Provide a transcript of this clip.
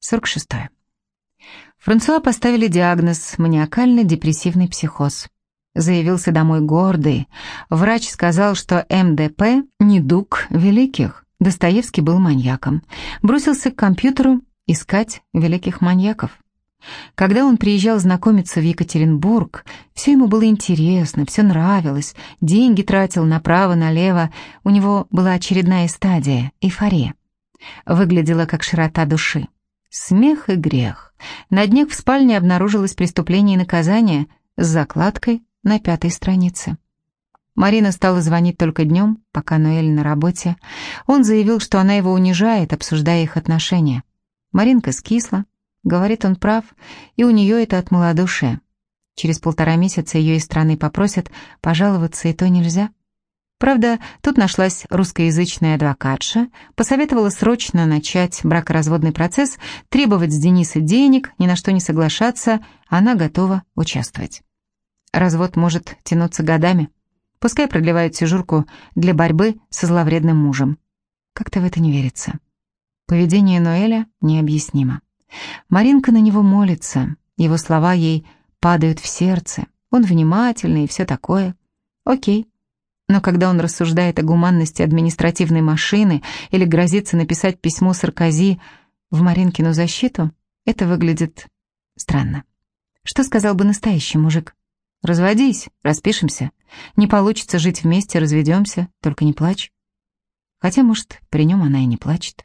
46. Франсуа поставили диагноз маниакально-депрессивный психоз. Заявился домой гордый. Врач сказал, что МДП – недуг великих. Достоевский был маньяком. Бросился к компьютеру искать великих маньяков. Когда он приезжал знакомиться в Екатеринбург, все ему было интересно, все нравилось, деньги тратил направо-налево, у него была очередная стадия – эйфория. Выглядела как широта души. Смех и грех. На днях в спальне обнаружилось преступление и наказание с закладкой на пятой странице. Марина стала звонить только днем, пока Ноэль на работе. Он заявил, что она его унижает, обсуждая их отношения. Маринка скисла, говорит, он прав, и у нее это от малодушия. Через полтора месяца ее из страны попросят пожаловаться, и то нельзя. Правда, тут нашлась русскоязычная адвокатша, посоветовала срочно начать бракоразводный процесс, требовать с Дениса денег, ни на что не соглашаться, она готова участвовать. Развод может тянуться годами. Пускай продлевают сижурку для борьбы со зловредным мужем. Как-то в это не верится. Поведение Ноэля необъяснимо. Маринка на него молится, его слова ей падают в сердце. Он внимательный и все такое. Окей. Но когда он рассуждает о гуманности административной машины или грозится написать письмо Саркози в Маринкину защиту, это выглядит странно. Что сказал бы настоящий мужик? Разводись, распишемся. Не получится жить вместе, разведемся, только не плачь. Хотя, может, при нем она и не плачет.